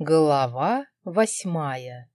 Глава восьмая.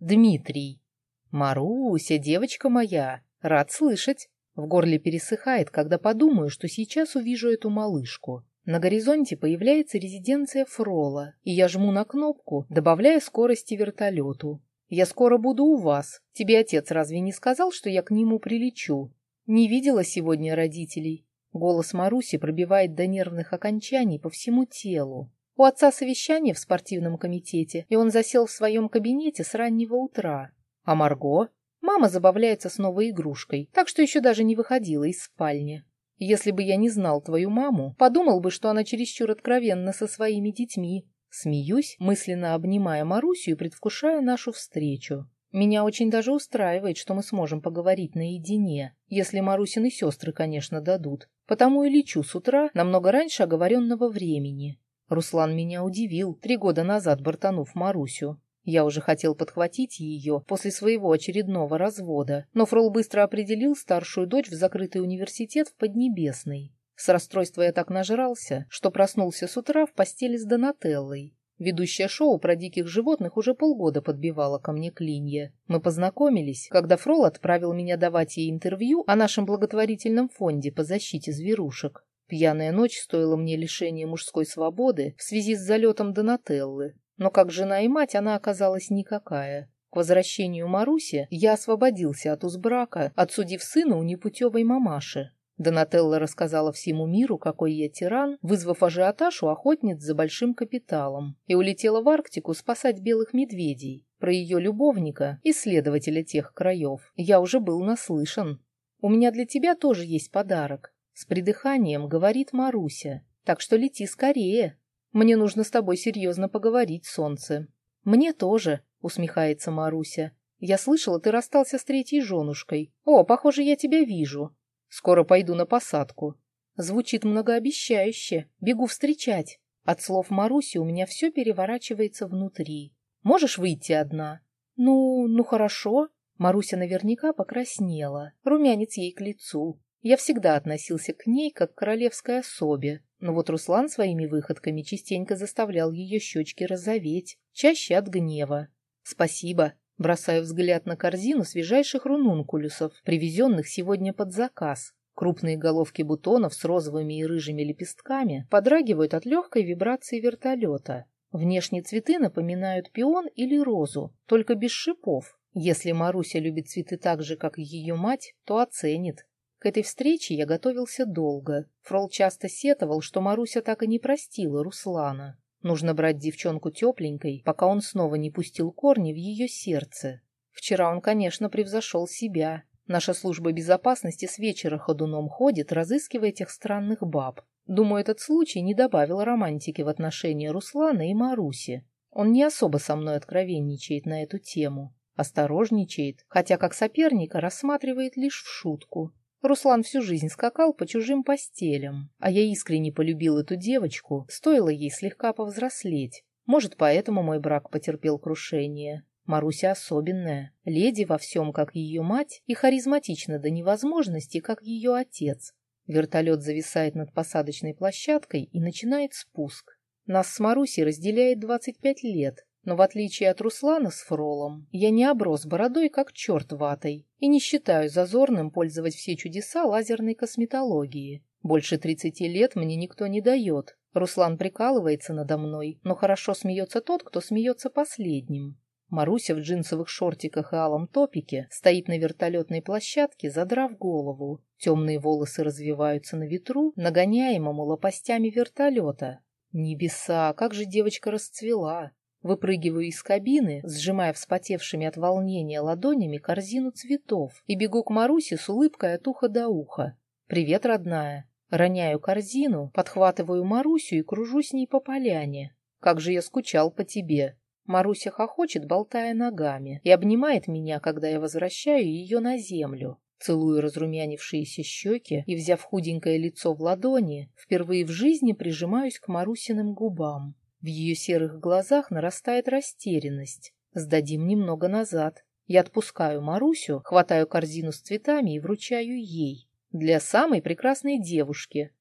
Дмитрий. «Маруся, девочка моя, рад слышать!» В горле пересыхает, когда подумаю, что сейчас увижу эту малышку. На горизонте появляется резиденция Фрола, и я жму на кнопку, добавляя скорости вертолету. «Я скоро буду у вас. Тебе отец разве не сказал, что я к нему прилечу?» «Не видела сегодня родителей?» Голос Маруси пробивает до нервных окончаний по всему телу. У отца совещание в спортивном комитете, и он засел в своем кабинете с раннего утра. А Марго? Мама забавляется с новой игрушкой, так что еще даже не выходила из спальни. Если бы я не знал твою маму, подумал бы, что она чересчур откровенна со своими детьми. Смеюсь, мысленно обнимая Марусю и предвкушая нашу встречу. Меня очень даже устраивает, что мы сможем поговорить наедине, если Марусины сестры, конечно, дадут. Потому и лечу с утра намного раньше оговоренного времени. Руслан меня удивил, три года назад бортанув Марусю. Я уже хотел подхватить ее после своего очередного развода, но Фрол быстро определил старшую дочь в закрытый университет в Поднебесной. С расстройства я так нажрался, что проснулся с утра в постели с Донателлой. Ведущая шоу про диких животных уже полгода подбивала ко мне клинья. Мы познакомились, когда Фрол отправил меня давать ей интервью о нашем благотворительном фонде по защите зверушек. Пьяная ночь стоила мне лишения мужской свободы в связи с залетом Донателлы, но как жена и мать она оказалась никакая. К возвращению Маруси я освободился от узбрака, отсудив сына у непутевой мамаши. Донателла рассказала всему миру, какой я тиран, вызвав ажиотаж у охотниц за большим капиталом, и улетела в Арктику спасать белых медведей. Про ее любовника, исследователя тех краев, я уже был наслышан. У меня для тебя тоже есть подарок. С придыханием говорит Маруся. Так что лети скорее. Мне нужно с тобой серьезно поговорить, солнце. Мне тоже, усмехается Маруся. Я слышала, ты расстался с третьей женушкой. О, похоже, я тебя вижу. Скоро пойду на посадку. Звучит многообещающе. Бегу встречать. От слов Маруси у меня все переворачивается внутри. Можешь выйти одна? Ну, ну хорошо. Маруся наверняка покраснела. Румянец ей к лицу. Я всегда относился к ней как к королевской особе, но вот Руслан своими выходками частенько заставлял ее щечки розоветь, чаще от гнева. «Спасибо», бросаю взгляд на корзину свежайших рунункулюсов, привезенных сегодня под заказ. Крупные головки бутонов с розовыми и рыжими лепестками подрагивают от легкой вибрации вертолета. Внешне цветы напоминают пион или розу, только без шипов. Если Маруся любит цветы так же, как ее мать, то оценит. К этой встрече я готовился долго. Фрол часто сетовал, что Маруся так и не простила Руслана. Нужно брать девчонку тепленькой, пока он снова не пустил корни в ее сердце. Вчера он, конечно, превзошел себя. Наша служба безопасности с вечера ходуном ходит, разыскивая этих странных баб. Думаю, этот случай не добавил романтики в отношении Руслана и Маруси. Он не особо со мной откровенничает на эту тему. Осторожничает, хотя как соперника рассматривает лишь в шутку. Руслан всю жизнь скакал по чужим постелям, а я искренне полюбил эту девочку, стоило ей слегка повзрослеть. Может, поэтому мой брак потерпел крушение. Маруся особенная, леди во всем, как ее мать, и харизматична до невозможности, как ее отец. Вертолет зависает над посадочной площадкой и начинает спуск. Нас с Марусей разделяет 25 лет, но в отличие от Руслана с Фролом, я не оброс бородой, как черт ватой, и не считаю зазорным пользовать все чудеса лазерной косметологии. Больше тридцати лет мне никто не дает. Руслан прикалывается надо мной, но хорошо смеется тот, кто смеется последним. Маруся в джинсовых шортиках и алом топике стоит на вертолетной площадке, задрав голову. Темные волосы развиваются на ветру, нагоняемому лопастями вертолета. Небеса, как же девочка расцвела! Выпрыгиваю из кабины, сжимая вспотевшими от волнения ладонями корзину цветов и бегу к Марусе с улыбкой от уха до уха. «Привет, родная!» Роняю корзину, подхватываю Марусю и кружу с ней по поляне. «Как же я скучал по тебе!» Маруся хохочет, болтая ногами, и обнимает меня, когда я возвращаю ее на землю. Целую разрумянившиеся щеки и, взяв худенькое лицо в ладони, впервые в жизни прижимаюсь к Марусиным губам. В ее серых глазах нарастает растерянность. Сдадим немного назад. Я отпускаю Марусю, хватаю корзину с цветами и вручаю ей. Для самой прекрасной девушки.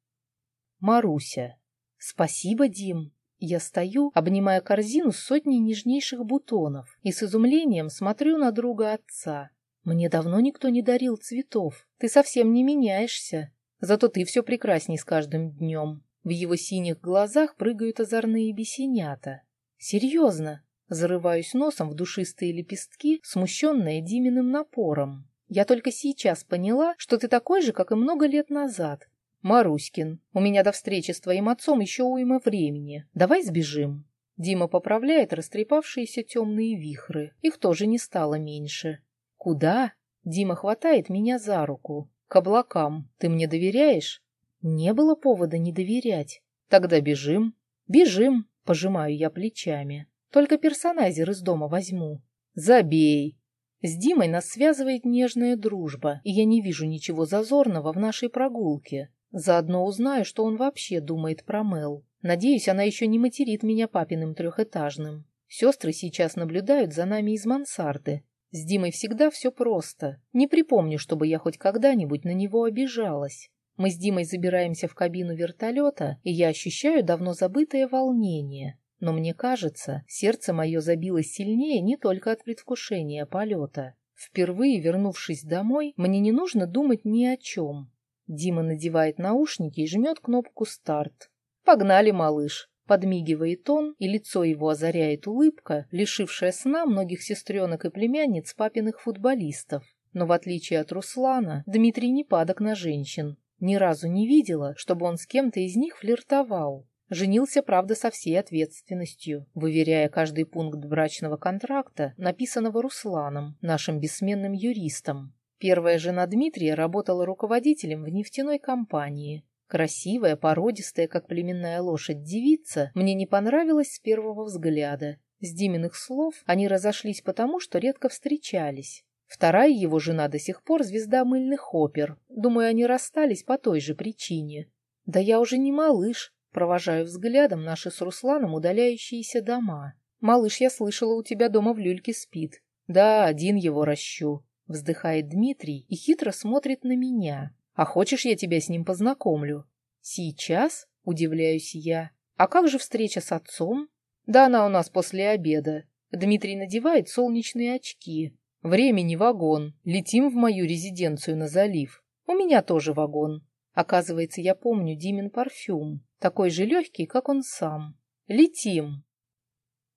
Маруся. Спасибо, Дим. Я стою, обнимая корзину с сотней нежнейших бутонов и с изумлением смотрю на друга отца. Мне давно никто не дарил цветов. Ты совсем не меняешься. Зато ты все прекрасней с каждым днем. В его синих глазах прыгают озорные бесенята. Серьезно. Зарываюсь носом в душистые лепестки, смущенная Диминым напором. Я только сейчас поняла, что ты такой же, как и много лет назад. Маруськин, у меня до встречи с твоим отцом еще уйма времени. Давай сбежим. Дима поправляет растрепавшиеся темные вихры. Их тоже не стало меньше. Куда? Дима хватает меня за руку. К облакам. Ты мне доверяешь? Не было повода не доверять. Тогда бежим. Бежим, пожимаю я плечами. Только персонайзер из дома возьму. Забей. С Димой нас связывает нежная дружба, и я не вижу ничего зазорного в нашей прогулке. Заодно узнаю, что он вообще думает про Мел. Надеюсь, она еще не материт меня папиным трехэтажным. Сестры сейчас наблюдают за нами из мансарды. С Димой всегда все просто. Не припомню, чтобы я хоть когда-нибудь на него обижалась. Мы с Димой забираемся в кабину вертолета, и я ощущаю давно забытое волнение. Но мне кажется, сердце мое забилось сильнее не только от предвкушения полета. Впервые вернувшись домой, мне не нужно думать ни о чем. Дима надевает наушники и жмет кнопку «Старт». «Погнали, малыш!» Подмигивает он, и лицо его озаряет улыбка, лишившая сна многих сестренок и племянниц папиных футболистов. Но в отличие от Руслана, Дмитрий не падок на женщин. Ни разу не видела, чтобы он с кем-то из них флиртовал. Женился, правда, со всей ответственностью, выверяя каждый пункт брачного контракта, написанного Русланом, нашим бессменным юристом. Первая жена Дмитрия работала руководителем в нефтяной компании. Красивая, породистая, как племенная лошадь, девица мне не понравилась с первого взгляда. С Диминых слов они разошлись потому, что редко встречались. Вторая его жена до сих пор звезда мыльных опер. Думаю, они расстались по той же причине. Да я уже не малыш, Провожаю взглядом наши с Русланом удаляющиеся дома. «Малыш, я слышала, у тебя дома в люльке спит». «Да, один его ращу», — вздыхает Дмитрий и хитро смотрит на меня. «А хочешь, я тебя с ним познакомлю?» «Сейчас?» — удивляюсь я. «А как же встреча с отцом?» «Да она у нас после обеда». Дмитрий надевает солнечные очки. «Времени вагон. Летим в мою резиденцию на залив. У меня тоже вагон. Оказывается, я помню Димин парфюм, такой же легкий, как он сам. Летим.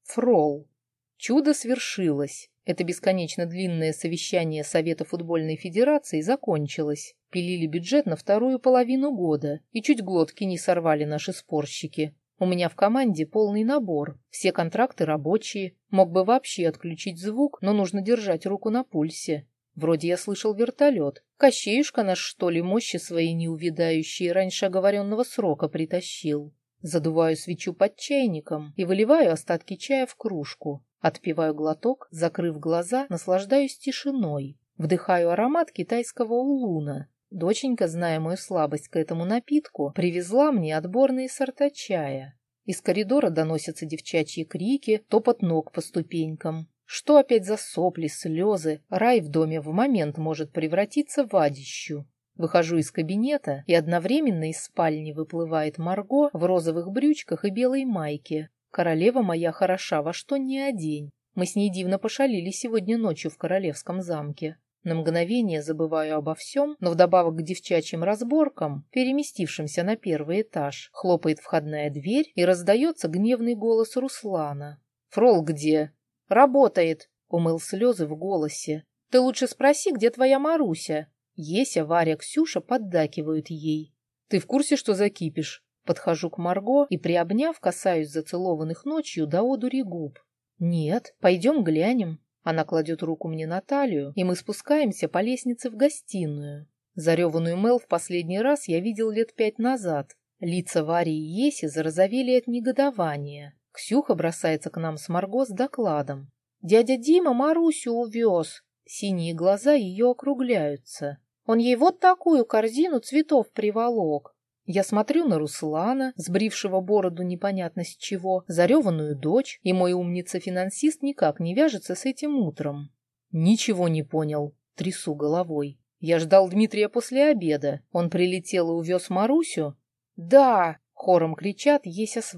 Фрол. Чудо свершилось. Это бесконечно длинное совещание Совета футбольной федерации закончилось. Пилили бюджет на вторую половину года, и чуть глотки не сорвали наши спорщики. У меня в команде полный набор, все контракты рабочие. Мог бы вообще отключить звук, но нужно держать руку на пульсе. Вроде я слышал вертолет. Кощеюшка наш, что ли, мощи свои неувидающие раньше оговоренного срока притащил. Задуваю свечу под чайником и выливаю остатки чая в кружку. Отпиваю глоток, закрыв глаза, наслаждаюсь тишиной. Вдыхаю аромат китайского улуна. Доченька, зная мою слабость к этому напитку, привезла мне отборные сорта чая. Из коридора доносятся девчачьи крики, топот ног по ступенькам. Что опять за сопли, слезы? Рай в доме в момент может превратиться в адищу. Выхожу из кабинета, и одновременно из спальни выплывает Марго в розовых брючках и белой майке. Королева моя хороша во что ни одень. Мы с ней дивно пошалили сегодня ночью в королевском замке. На мгновение забываю обо всем, но вдобавок к девчачьим разборкам, переместившимся на первый этаж, хлопает входная дверь и раздается гневный голос Руслана. «Фрол где?» «Работает», — умыл слезы в голосе. «Ты лучше спроси, где твоя Маруся?» Еся, Варя, Ксюша поддакивают ей. «Ты в курсе, что закипишь?» Подхожу к Марго и, приобняв, касаюсь зацелованных ночью до одури губ. «Нет, пойдем глянем». Она кладет руку мне на талию, и мы спускаемся по лестнице в гостиную. Зареванную Мел в последний раз я видел лет пять назад. Лица Вари и Еси зарозовели от негодования. Ксюха бросается к нам с Марго с докладом. «Дядя Дима Марусю увез!» Синие глаза ее округляются. Он ей вот такую корзину цветов приволок. Я смотрю на Руслана, сбрившего бороду непонятно с чего, зареванную дочь, и мой умница-финансист никак не вяжется с этим утром. Ничего не понял, трясу головой. Я ждал Дмитрия после обеда. Он прилетел и увез Марусю? Да, хором кричат Еся с.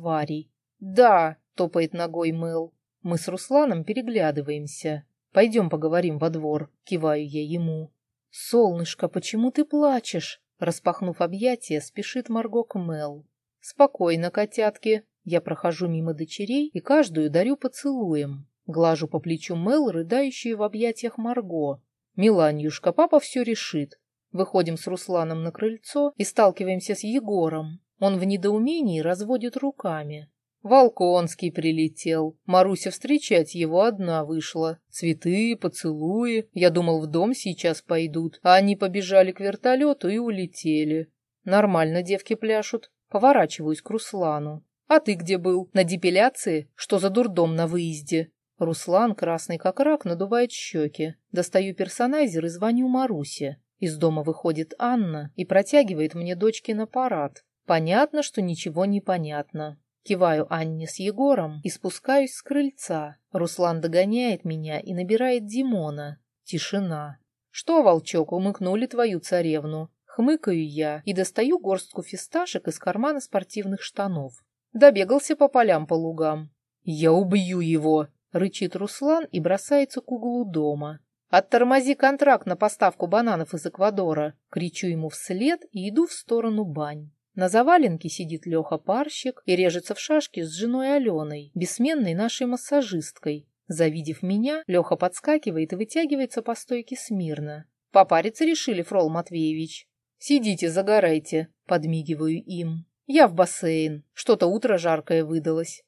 Да, топает ногой Мэл. Мы с Русланом переглядываемся. Пойдем поговорим во двор, киваю я ему. Солнышко, почему ты плачешь? Распахнув объятия, спешит Марго к Мэл. Спокойно, котятки. Я прохожу мимо дочерей и каждую дарю поцелуем. Глажу по плечу Мэл, рыдающую в объятиях Марго. «Миланьюшка, папа все решит». Выходим с Русланом на крыльцо и сталкиваемся с Егором. Он в недоумении разводит руками. Волконский прилетел. Маруся встречать его одна вышла. Цветы, поцелуи. Я думал, в дом сейчас пойдут. А они побежали к вертолету и улетели. Нормально девки пляшут. Поворачиваюсь к Руслану. А ты где был? На депиляции? Что за дурдом на выезде? Руслан, красный как рак, надувает щеки. Достаю персонайзер и звоню Марусе. Из дома выходит Анна и протягивает мне дочкин аппарат. Понятно, что ничего не понятно. Киваю Анне с Егором и спускаюсь с крыльца. Руслан догоняет меня и набирает Димона. Тишина. «Что, волчок, умыкнули твою царевну?» Хмыкаю я и достаю горстку фисташек из кармана спортивных штанов. Добегался по полям по лугам. «Я убью его!» — рычит Руслан и бросается к углу дома. «Оттормози контракт на поставку бананов из Эквадора!» Кричу ему вслед и иду в сторону бань. На заваленке сидит Леха-парщик и режется в шашки с женой Аленой, бессменной нашей массажисткой. Завидев меня, Леха подскакивает и вытягивается по стойке смирно. «Попариться решили, Фрол Матвеевич?» «Сидите, загорайте», — подмигиваю им. «Я в бассейн. Что-то утро жаркое выдалось».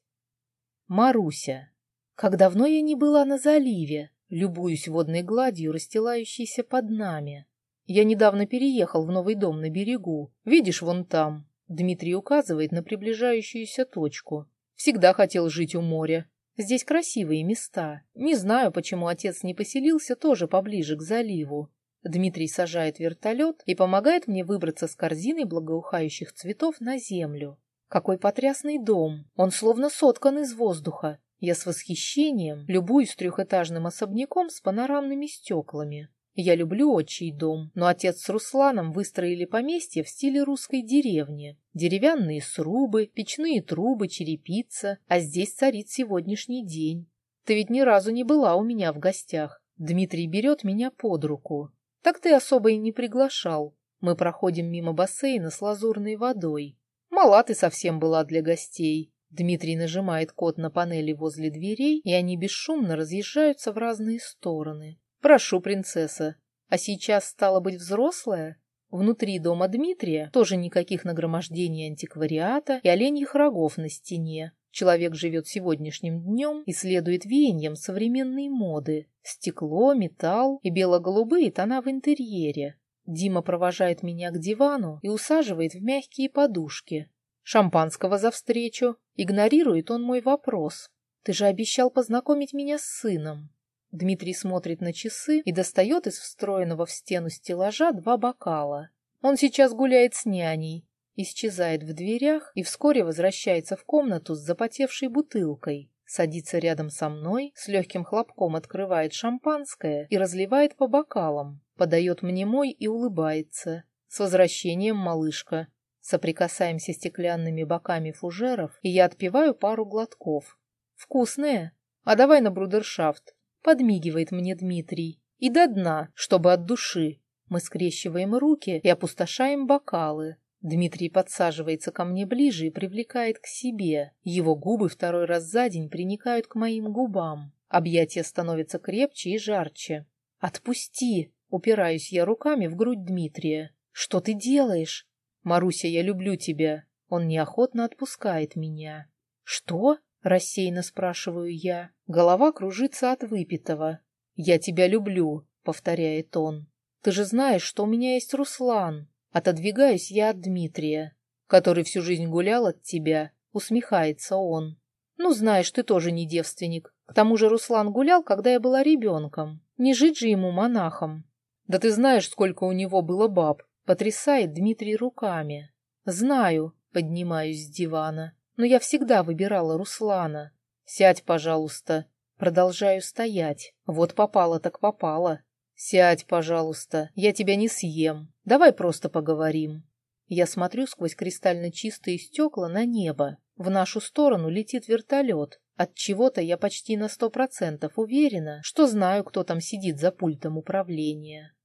Маруся. Как давно я не была на заливе, любуюсь водной гладью, расстилающейся под нами. Я недавно переехал в новый дом на берегу. Видишь, вон там. Дмитрий указывает на приближающуюся точку. Всегда хотел жить у моря. Здесь красивые места. Не знаю, почему отец не поселился тоже поближе к заливу. Дмитрий сажает вертолет и помогает мне выбраться с корзиной благоухающих цветов на землю. Какой потрясный дом! Он словно соткан из воздуха. Я с восхищением любуюсь трехэтажным особняком с панорамными стеклами. Я люблю отчий дом, но отец с Русланом выстроили поместье в стиле русской деревни. Деревянные срубы, печные трубы, черепица, а здесь царит сегодняшний день. Ты ведь ни разу не была у меня в гостях. Дмитрий берет меня под руку. Так ты особо и не приглашал. Мы проходим мимо бассейна с лазурной водой. Мала ты совсем была для гостей. Дмитрий нажимает код на панели возле дверей, и они бесшумно разъезжаются в разные стороны. «Прошу, принцесса. А сейчас стала быть взрослая?» Внутри дома Дмитрия тоже никаких нагромождений антиквариата и оленьих рогов на стене. Человек живет сегодняшним днем и следует веяниям современной моды. Стекло, металл и бело-голубые тона в интерьере. Дима провожает меня к дивану и усаживает в мягкие подушки. Шампанского за встречу. Игнорирует он мой вопрос. «Ты же обещал познакомить меня с сыном». Дмитрий смотрит на часы и достает из встроенного в стену стеллажа два бокала. Он сейчас гуляет с няней, исчезает в дверях и вскоре возвращается в комнату с запотевшей бутылкой, садится рядом со мной, с легким хлопком открывает шампанское и разливает по бокалам, подает мне мой и улыбается. С возвращением, малышка. Соприкасаемся стеклянными боками фужеров, и я отпиваю пару глотков. Вкусные? А давай на брудершафт. Подмигивает мне Дмитрий. И до дна, чтобы от души. Мы скрещиваем руки и опустошаем бокалы. Дмитрий подсаживается ко мне ближе и привлекает к себе. Его губы второй раз за день приникают к моим губам. Объятия становятся крепче и жарче. «Отпусти!» — упираюсь я руками в грудь Дмитрия. «Что ты делаешь?» «Маруся, я люблю тебя». Он неохотно отпускает меня. «Что?» — рассеянно спрашиваю я. Голова кружится от выпитого. «Я тебя люблю», — повторяет он. «Ты же знаешь, что у меня есть Руслан». Отодвигаюсь я от Дмитрия, который всю жизнь гулял от тебя. Усмехается он. «Ну, знаешь, ты тоже не девственник. К тому же Руслан гулял, когда я была ребенком. Не жить же ему монахом». «Да ты знаешь, сколько у него было баб», — потрясает Дмитрий руками. «Знаю», — поднимаюсь с дивана но я всегда выбирала Руслана. Сядь, пожалуйста. Продолжаю стоять. Вот попало так попало. Сядь, пожалуйста, я тебя не съем. Давай просто поговорим. Я смотрю сквозь кристально чистые стекла на небо. В нашу сторону летит вертолет. От чего-то я почти на сто процентов уверена, что знаю, кто там сидит за пультом управления.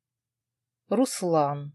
Руслан.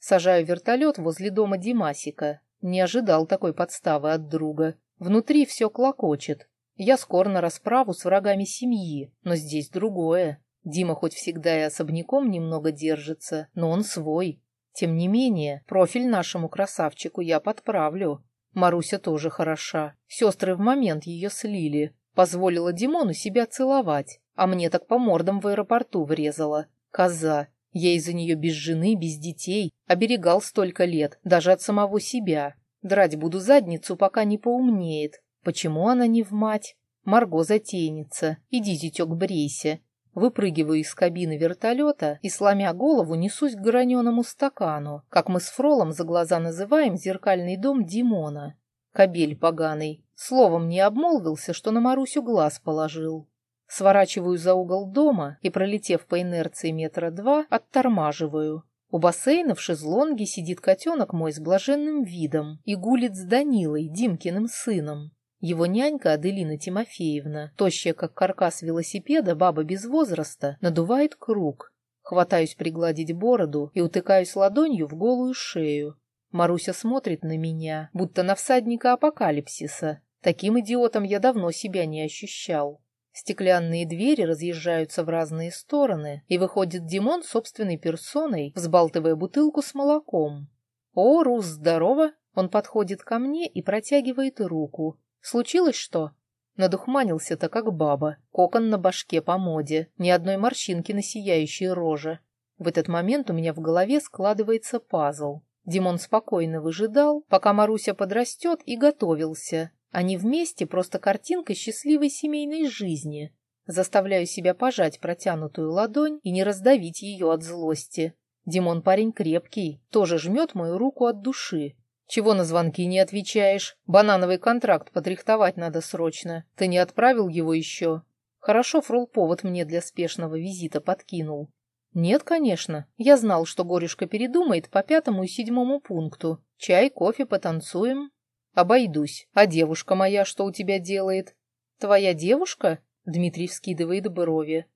Сажаю вертолет возле дома Димасика. Не ожидал такой подставы от друга. Внутри все клокочет. Я скоро на расправу с врагами семьи, но здесь другое. Дима хоть всегда и особняком немного держится, но он свой. Тем не менее, профиль нашему красавчику я подправлю. Маруся тоже хороша. Сестры в момент ее слили. Позволила Димону себя целовать, а мне так по мордам в аэропорту врезала. Коза. Я из-за нее без жены, без детей, оберегал столько лет, даже от самого себя. Драть буду задницу, пока не поумнеет. Почему она не в мать? Марго затейница. Иди, зятек, брейся. Выпрыгиваю из кабины вертолета и, сломя голову, несусь к граненому стакану, как мы с Фролом за глаза называем зеркальный дом Димона. Кобель поганый. Словом не обмолвился, что на Марусю глаз положил. Сворачиваю за угол дома и, пролетев по инерции метра два, оттормаживаю. У бассейна в шезлонге сидит котенок мой с блаженным видом и гулит с Данилой, Димкиным сыном. Его нянька Аделина Тимофеевна, тощая как каркас велосипеда, баба без возраста, надувает круг. Хватаюсь пригладить бороду и утыкаюсь ладонью в голую шею. Маруся смотрит на меня, будто на всадника апокалипсиса. Таким идиотом я давно себя не ощущал. Стеклянные двери разъезжаются в разные стороны, и выходит Димон собственной персоной, взбалтывая бутылку с молоком. «О, Рус, здорово!» Он подходит ко мне и протягивает руку. Случилось что? Надухманился-то как баба, кокон на башке по моде, ни одной морщинки на сияющей роже. В этот момент у меня в голове складывается пазл. Димон спокойно выжидал, пока Маруся подрастет, и готовился. Они вместе просто картинка счастливой семейной жизни. Заставляю себя пожать протянутую ладонь и не раздавить ее от злости. Димон парень крепкий, тоже жмет мою руку от души, чего на звонки не отвечаешь? Банановый контракт подрихтовать надо срочно. Ты не отправил его еще? Хорошо Фрол повод мне для спешного визита подкинул. Нет, конечно. Я знал, что горюшка передумает по пятому и седьмому пункту. Чай, кофе, потанцуем. Обойдусь. А девушка моя что у тебя делает? Твоя девушка? Дмитрий вскидывает брови.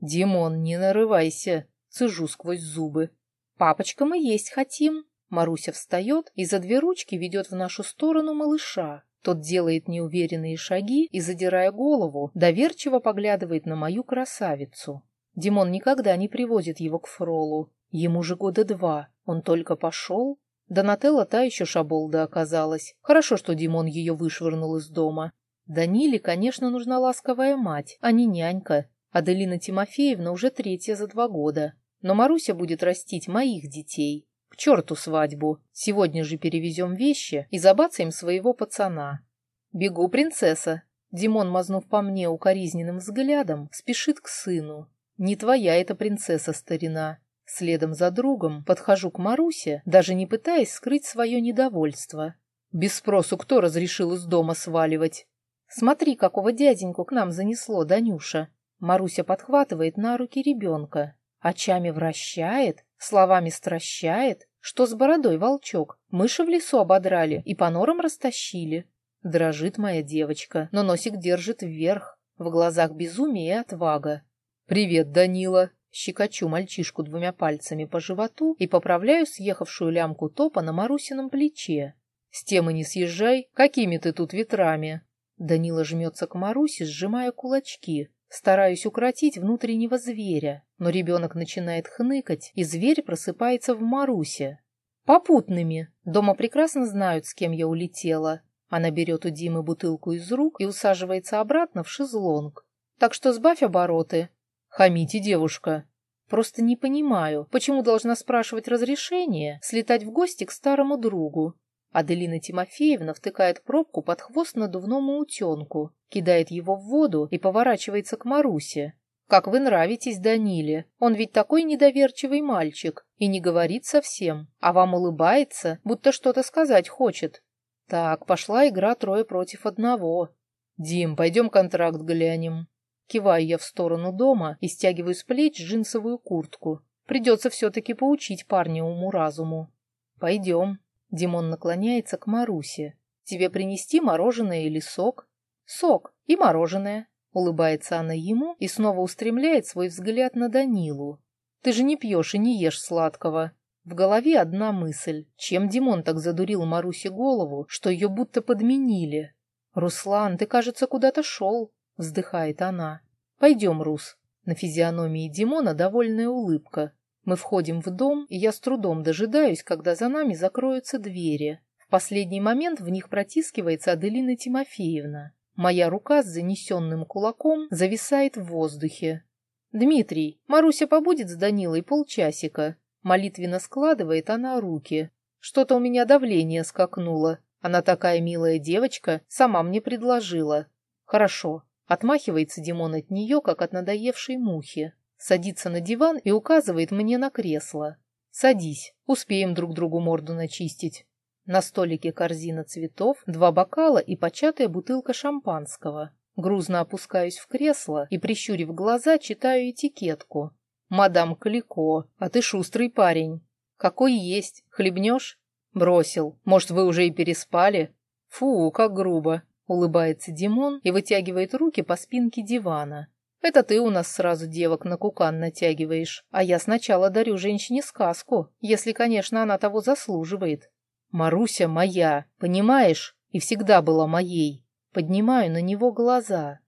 Димон, не нарывайся. Цежу сквозь зубы. Папочка, мы есть хотим. Маруся встает и за две ручки ведет в нашу сторону малыша. Тот делает неуверенные шаги и, задирая голову, доверчиво поглядывает на мою красавицу. Димон никогда не привозит его к Фролу. Ему же года два. Он только пошел. Донателла та еще шаболда оказалась. Хорошо, что Димон ее вышвырнул из дома. Даниле, конечно, нужна ласковая мать, а не нянька. Аделина Тимофеевна уже третья за два года. Но Маруся будет растить моих детей. К черту свадьбу. Сегодня же перевезем вещи и забацаем своего пацана. Бегу, принцесса. Димон, мазнув по мне укоризненным взглядом, спешит к сыну. Не твоя эта принцесса, старина. Следом за другом подхожу к Марусе, даже не пытаясь скрыть свое недовольство. Без спросу кто разрешил из дома сваливать? Смотри, какого дяденьку к нам занесло, Данюша. Маруся подхватывает на руки ребенка, очами вращает, Словами стращает, что с бородой волчок. Мыши в лесу ободрали и по норам растащили. Дрожит моя девочка, но носик держит вверх. В глазах безумие и отвага. «Привет, Данила!» Щекочу мальчишку двумя пальцами по животу и поправляю съехавшую лямку топа на Марусином плече. «С темы не съезжай, какими ты тут ветрами?» Данила жмется к Марусе, сжимая кулачки. Стараюсь укротить внутреннего зверя, но ребенок начинает хныкать, и зверь просыпается в Марусе. Попутными. Дома прекрасно знают, с кем я улетела. Она берет у Димы бутылку из рук и усаживается обратно в шезлонг. Так что сбавь обороты. Хамите, девушка. Просто не понимаю, почему должна спрашивать разрешение слетать в гости к старому другу. Аделина Тимофеевна втыкает пробку под хвост надувному утенку, кидает его в воду и поворачивается к Марусе. «Как вы нравитесь Даниле? Он ведь такой недоверчивый мальчик и не говорит совсем, а вам улыбается, будто что-то сказать хочет». Так, пошла игра трое против одного. «Дим, пойдем контракт глянем». Киваю я в сторону дома и стягиваю с плеч джинсовую куртку. Придется все-таки поучить парня уму-разуму. «Пойдем». Димон наклоняется к Марусе. Тебе принести мороженое или сок? Сок и мороженое. Улыбается она ему и снова устремляет свой взгляд на Данилу. Ты же не пьешь и не ешь сладкого. В голове одна мысль. Чем Димон так задурил Марусе голову, что ее будто подменили? «Руслан, ты, кажется, куда-то шел», — вздыхает она. «Пойдем, Рус». На физиономии Димона довольная улыбка. Мы входим в дом, и я с трудом дожидаюсь, когда за нами закроются двери. В последний момент в них протискивается Аделина Тимофеевна. Моя рука с занесенным кулаком зависает в воздухе. «Дмитрий, Маруся побудет с Данилой полчасика». Молитвенно складывает она руки. «Что-то у меня давление скакнуло. Она такая милая девочка, сама мне предложила». «Хорошо». Отмахивается Димон от нее, как от надоевшей мухи. Садится на диван и указывает мне на кресло. «Садись, успеем друг другу морду начистить». На столике корзина цветов, два бокала и початая бутылка шампанского. Грузно опускаюсь в кресло и, прищурив глаза, читаю этикетку. «Мадам Калико, а ты шустрый парень. Какой есть, хлебнешь?» «Бросил. Может, вы уже и переспали?» «Фу, как грубо!» — улыбается Димон и вытягивает руки по спинке дивана. «Это ты у нас сразу девок на кукан натягиваешь, а я сначала дарю женщине сказку, если, конечно, она того заслуживает. Маруся моя, понимаешь? И всегда была моей. Поднимаю на него глаза.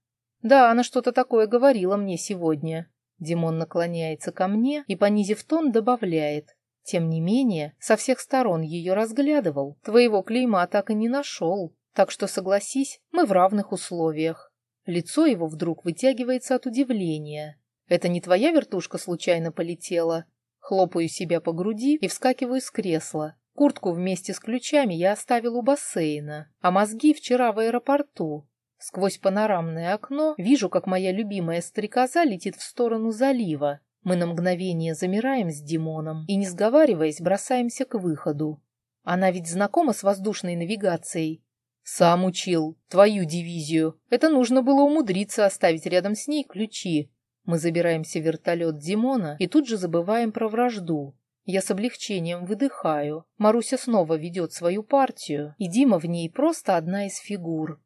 Да, она что-то такое говорила мне сегодня. Димон наклоняется ко мне и, понизив тон, добавляет. Тем не менее, со всех сторон ее разглядывал. Твоего клейма так и не нашел. Так что, согласись, мы в равных условиях. Лицо его вдруг вытягивается от удивления. Это не твоя вертушка случайно полетела? Хлопаю себя по груди и вскакиваю с кресла. Куртку вместе с ключами я оставил у бассейна, а мозги вчера в аэропорту. Сквозь панорамное окно вижу, как моя любимая стрекоза летит в сторону залива. Мы на мгновение замираем с Димоном и, не сговариваясь, бросаемся к выходу. Она ведь знакома с воздушной навигацией. Сам учил. Твою дивизию. Это нужно было умудриться оставить рядом с ней ключи. Мы забираемся в вертолет Димона и тут же забываем про вражду. Я с облегчением выдыхаю. Маруся снова ведет свою партию, и Дима в ней просто одна из фигур.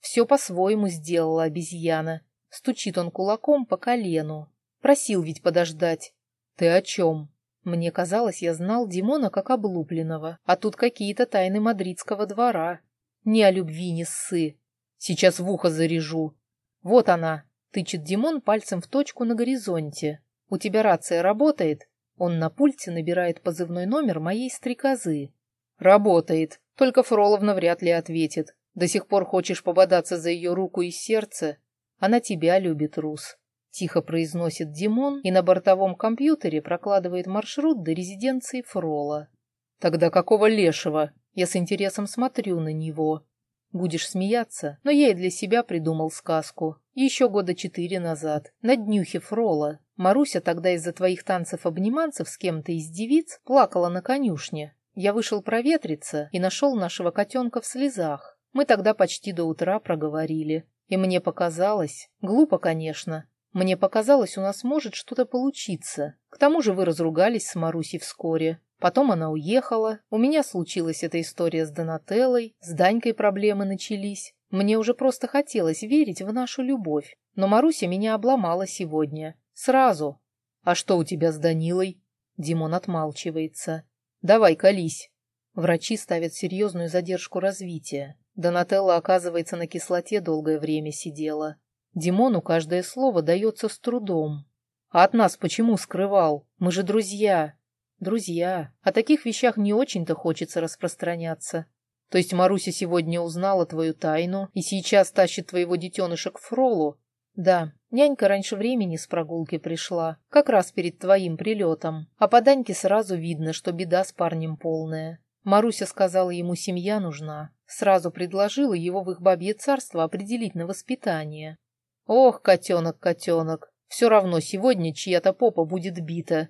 Все по-своему сделала обезьяна. Стучит он кулаком по колену. Просил ведь подождать. Ты о чем? Мне казалось, я знал Димона как облупленного, а тут какие-то тайны мадридского двора. Ни о любви, ни ссы. Сейчас в ухо заряжу. Вот она, тычет Димон пальцем в точку на горизонте. У тебя рация работает? Он на пульте набирает позывной номер моей стрекозы. «Работает. Только Фроловна вряд ли ответит. До сих пор хочешь пободаться за ее руку и сердце? Она тебя любит, Рус». Тихо произносит Димон и на бортовом компьютере прокладывает маршрут до резиденции Фрола. «Тогда какого лешего?» Я с интересом смотрю на него. Будешь смеяться, но я и для себя придумал сказку. Еще года четыре назад, на днюхе Фрола. Маруся тогда из-за твоих танцев-обниманцев с кем-то из девиц плакала на конюшне. Я вышел проветриться и нашел нашего котенка в слезах. Мы тогда почти до утра проговорили. И мне показалось, глупо, конечно, мне показалось, у нас может что-то получиться. К тому же вы разругались с Марусей вскоре. Потом она уехала. У меня случилась эта история с Донателлой. С Данькой проблемы начались. Мне уже просто хотелось верить в нашу любовь. Но Маруся меня обломала сегодня. Сразу. А что у тебя с Данилой? Димон отмалчивается. Давай, колись. Врачи ставят серьезную задержку развития. Донателла, оказывается, на кислоте долгое время сидела. Димону каждое слово дается с трудом. А от нас почему скрывал? Мы же друзья. Друзья. О таких вещах не очень-то хочется распространяться. То есть Маруся сегодня узнала твою тайну и сейчас тащит твоего детеныша к Фролу, «Да, нянька раньше времени с прогулки пришла, как раз перед твоим прилетом. А по Даньке сразу видно, что беда с парнем полная. Маруся сказала, ему семья нужна. Сразу предложила его в их бабье царство определить на воспитание. Ох, котенок, котенок, все равно сегодня чья-то попа будет бита.